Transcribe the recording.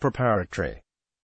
preparatory.